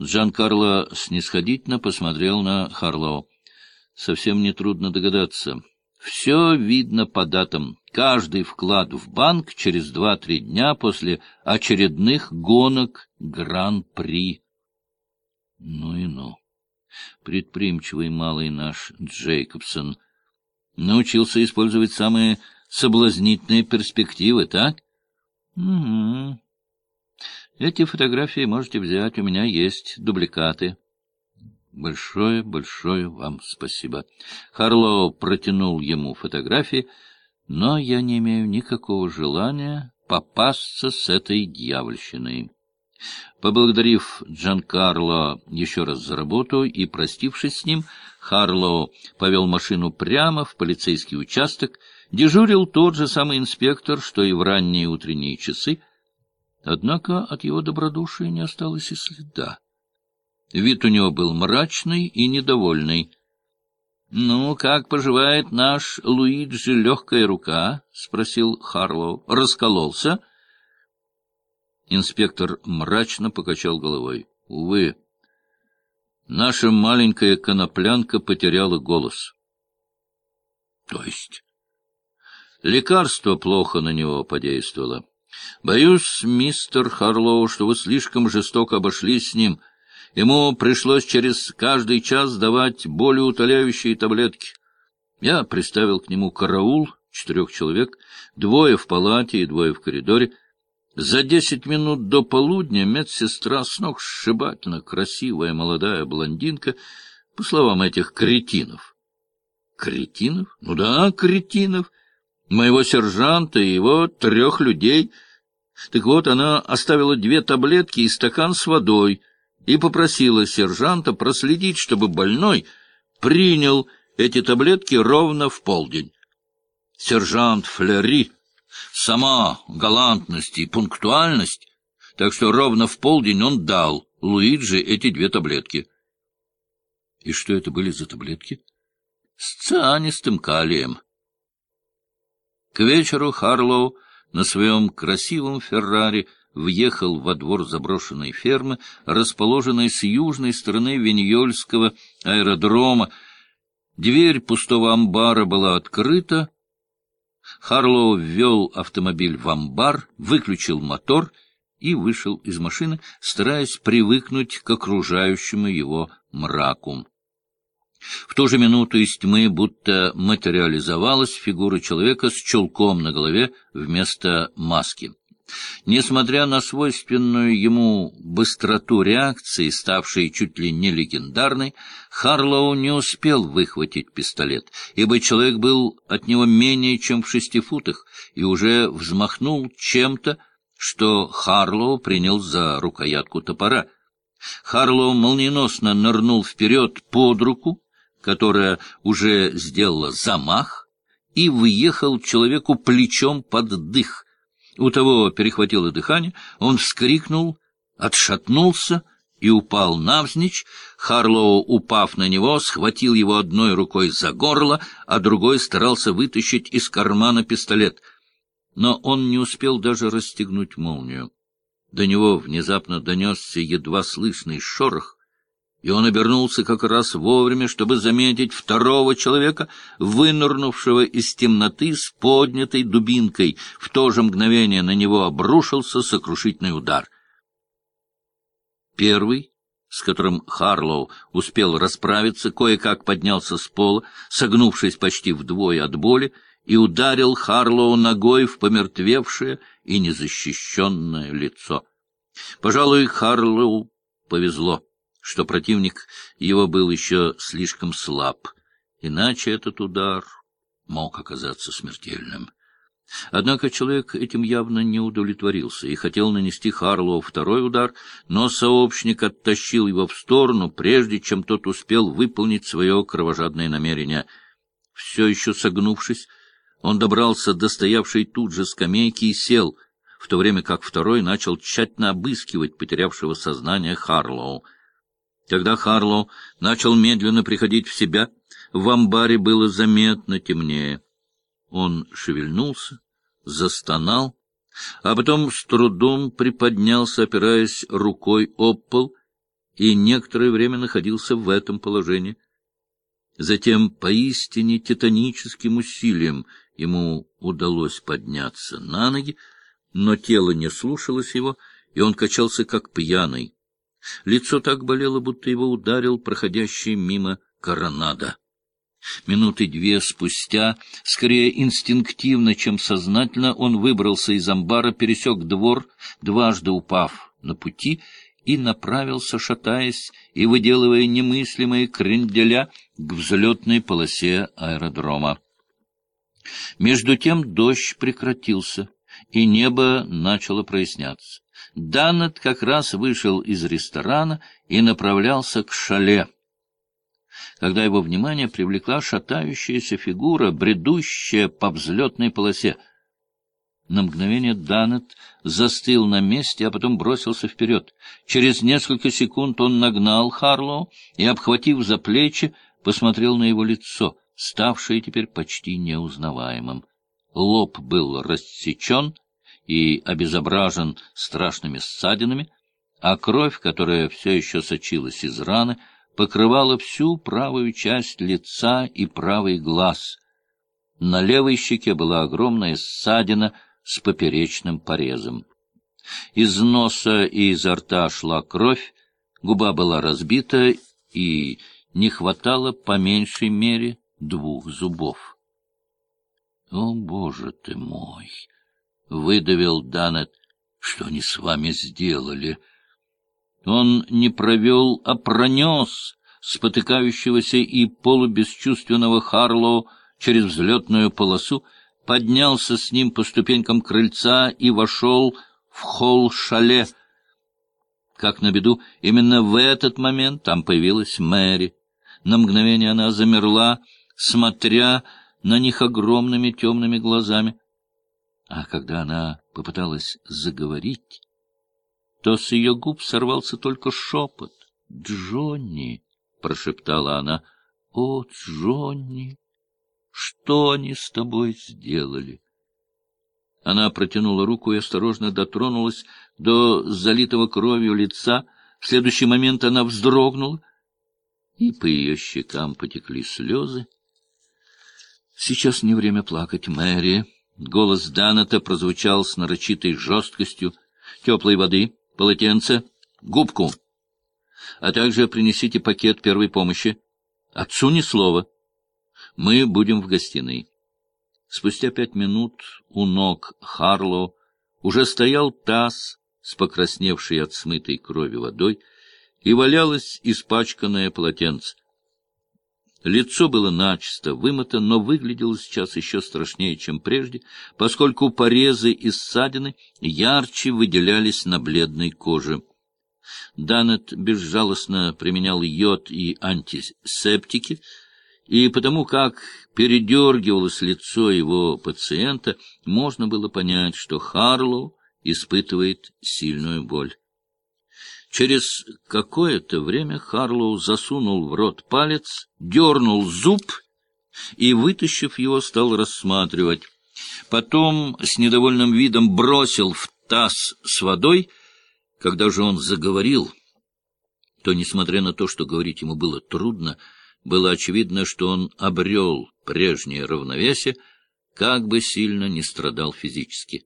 Джан Карло снисходительно посмотрел на Харлоу. Совсем нетрудно догадаться. Все видно по датам. Каждый вклад в банк через два-три дня после очередных гонок Гран-при. Ну и ну. Предприимчивый малый наш Джейкобсон научился использовать самые соблазнительные перспективы, так? Угу. Эти фотографии можете взять, у меня есть дубликаты. Большое-большое вам спасибо. Харлоу протянул ему фотографии, но я не имею никакого желания попасться с этой дьявольщиной. Поблагодарив Джан-Карло еще раз за работу и простившись с ним, Харлоу повел машину прямо в полицейский участок, дежурил тот же самый инспектор, что и в ранние утренние часы, однако от его добродушия не осталось и следа. Вид у него был мрачный и недовольный. — Ну, как поживает наш Луиджи легкая рука? — спросил Харлоу. — Раскололся? Инспектор мрачно покачал головой. — Увы, наша маленькая коноплянка потеряла голос. — То есть? Лекарство плохо на него подействовало. Боюсь, мистер Харлоу, что вы слишком жестоко обошлись с ним — Ему пришлось через каждый час давать болеутоляющие таблетки. Я приставил к нему караул, четырех человек, двое в палате и двое в коридоре. За десять минут до полудня медсестра с ног сшибательно красивая молодая блондинка, по словам этих кретинов. Кретинов? Ну да, кретинов. Моего сержанта и его трех людей. Так вот, она оставила две таблетки и стакан с водой — и попросила сержанта проследить, чтобы больной принял эти таблетки ровно в полдень. Сержант Флери сама галантность и пунктуальность, так что ровно в полдень он дал Луиджи эти две таблетки. И что это были за таблетки? С цианистым калием. К вечеру Харлоу на своем красивом Феррари въехал во двор заброшенной фермы, расположенной с южной стороны Виньольского аэродрома. Дверь пустого амбара была открыта. Харлоу ввел автомобиль в амбар, выключил мотор и вышел из машины, стараясь привыкнуть к окружающему его мраку. В ту же минуту из тьмы будто материализовалась фигура человека с чулком на голове вместо маски. Несмотря на свойственную ему быстроту реакции, ставшей чуть ли не легендарной, Харлоу не успел выхватить пистолет, ибо человек был от него менее чем в шести футах и уже взмахнул чем-то, что Харлоу принял за рукоятку топора. Харлоу молниеносно нырнул вперед под руку, которая уже сделала замах, и выехал человеку плечом под дых, у того перехватило дыхание, он вскрикнул, отшатнулся и упал навзничь. Харлоу, упав на него, схватил его одной рукой за горло, а другой старался вытащить из кармана пистолет. Но он не успел даже расстегнуть молнию. До него внезапно донесся едва слышный шорох, и он обернулся как раз вовремя, чтобы заметить второго человека, вынырнувшего из темноты с поднятой дубинкой. В то же мгновение на него обрушился сокрушительный удар. Первый, с которым Харлоу успел расправиться, кое-как поднялся с пола, согнувшись почти вдвое от боли, и ударил Харлоу ногой в помертвевшее и незащищенное лицо. Пожалуй, Харлоу повезло что противник его был еще слишком слаб, иначе этот удар мог оказаться смертельным. Однако человек этим явно не удовлетворился и хотел нанести Харлоу второй удар, но сообщник оттащил его в сторону, прежде чем тот успел выполнить свое кровожадное намерение. Все еще согнувшись, он добрался до стоявшей тут же скамейки и сел, в то время как второй начал тщательно обыскивать потерявшего сознание Харлоу. Когда Харлоу начал медленно приходить в себя, в амбаре было заметно темнее. Он шевельнулся, застонал, а потом с трудом приподнялся, опираясь рукой об пол, и некоторое время находился в этом положении. Затем поистине титаническим усилием ему удалось подняться на ноги, но тело не слушалось его, и он качался как пьяный. Лицо так болело, будто его ударил проходящий мимо коронада. Минуты две спустя, скорее инстинктивно, чем сознательно, он выбрался из амбара, пересек двор, дважды упав на пути, и направился, шатаясь и выделывая немыслимые кренделя к взлетной полосе аэродрома. Между тем дождь прекратился, и небо начало проясняться. Даннет как раз вышел из ресторана и направлялся к шале когда его внимание привлекла шатающаяся фигура, бредущая по взлетной полосе. На мгновение Данет застыл на месте, а потом бросился вперед. Через несколько секунд он нагнал Харлоу и, обхватив за плечи, посмотрел на его лицо, ставшее теперь почти неузнаваемым. Лоб был рассечен и обезображен страшными ссадинами, а кровь, которая все еще сочилась из раны, — покрывала всю правую часть лица и правый глаз. На левой щеке была огромная ссадина с поперечным порезом. Из носа и изо рта шла кровь, губа была разбита и не хватало по меньшей мере двух зубов. — О, боже ты мой! — выдавил Данет. — Что они с вами сделали? — он не провел, а пронес спотыкающегося и полубесчувственного Харлоу через взлетную полосу, поднялся с ним по ступенькам крыльца и вошел в холл шале. Как на беду, именно в этот момент там появилась Мэри. На мгновение она замерла, смотря на них огромными темными глазами. А когда она попыталась заговорить, то с ее губ сорвался только шепот. «Джонни!» — прошептала она. «О, Джонни! Что они с тобой сделали?» Она протянула руку и осторожно дотронулась до залитого кровью лица. В следующий момент она вздрогнула, и по ее щекам потекли слезы. «Сейчас не время плакать, Мэри!» Голос Даната прозвучал с нарочитой жесткостью. «Теплой воды!» полотенце, губку, а также принесите пакет первой помощи. Отцу ни слова. Мы будем в гостиной. Спустя пять минут у ног Харло уже стоял таз с покрасневшей от смытой крови водой, и валялось испачканное полотенце. Лицо было начисто вымыто, но выглядело сейчас еще страшнее, чем прежде, поскольку порезы и ссадины ярче выделялись на бледной коже. Данет безжалостно применял йод и антисептики, и потому как передергивалось лицо его пациента, можно было понять, что Харлоу испытывает сильную боль. Через какое-то время Харлоу засунул в рот палец, дернул зуб и, вытащив его, стал рассматривать. Потом с недовольным видом бросил в таз с водой. Когда же он заговорил, то, несмотря на то, что говорить ему было трудно, было очевидно, что он обрел прежнее равновесие, как бы сильно не страдал физически.